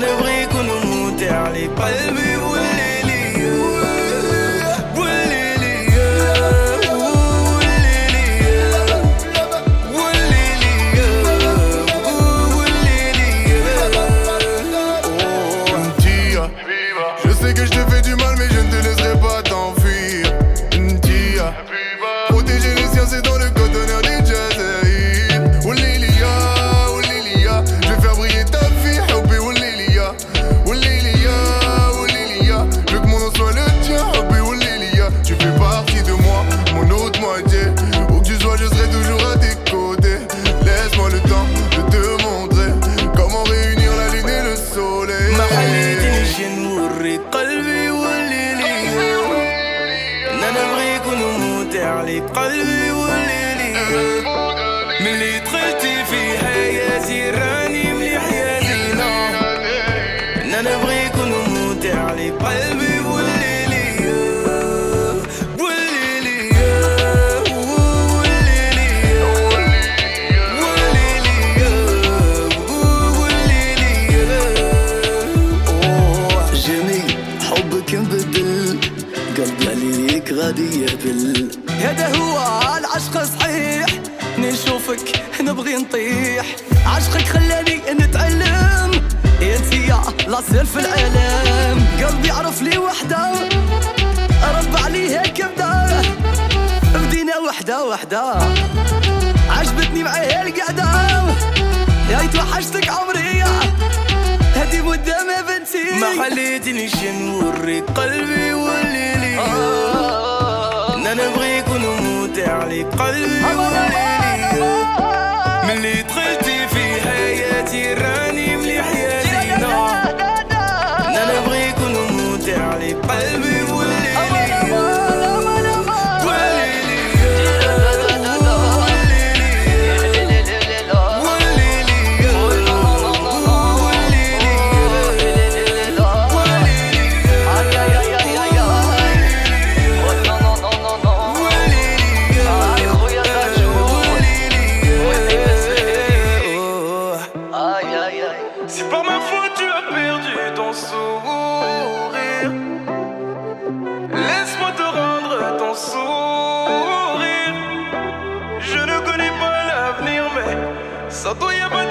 Je je sais que te je ne pas t'enfuir. nous protéger les palmes. c'est dans le Où que tu sois, je serai toujours à tes côtés Laisse-moi le temps de te montrer Comment réunir la lune et le soleil Ma famille, tes une nos récoltes, mes vols et mes lèvres Nous aimerions que nous les et Mais les traîtres, ils هادية بال هذا هو العشق صحيح نشوفك نبغي نطيح عشقك خلاني نتعلم انتيا لا سير في العالم قلبي عرف لي وحده رب عليها كبده بدينا وحده وحده عجبتني معاها القعده يا توحشتك عمري هدي مدة ما بنسيك ما شن نوريك قلبي وليلي احنا نبغيك ونموت عليك قلبي وليلي من اللي دخلتي في حياتي الرأي Só tu e a bandeira.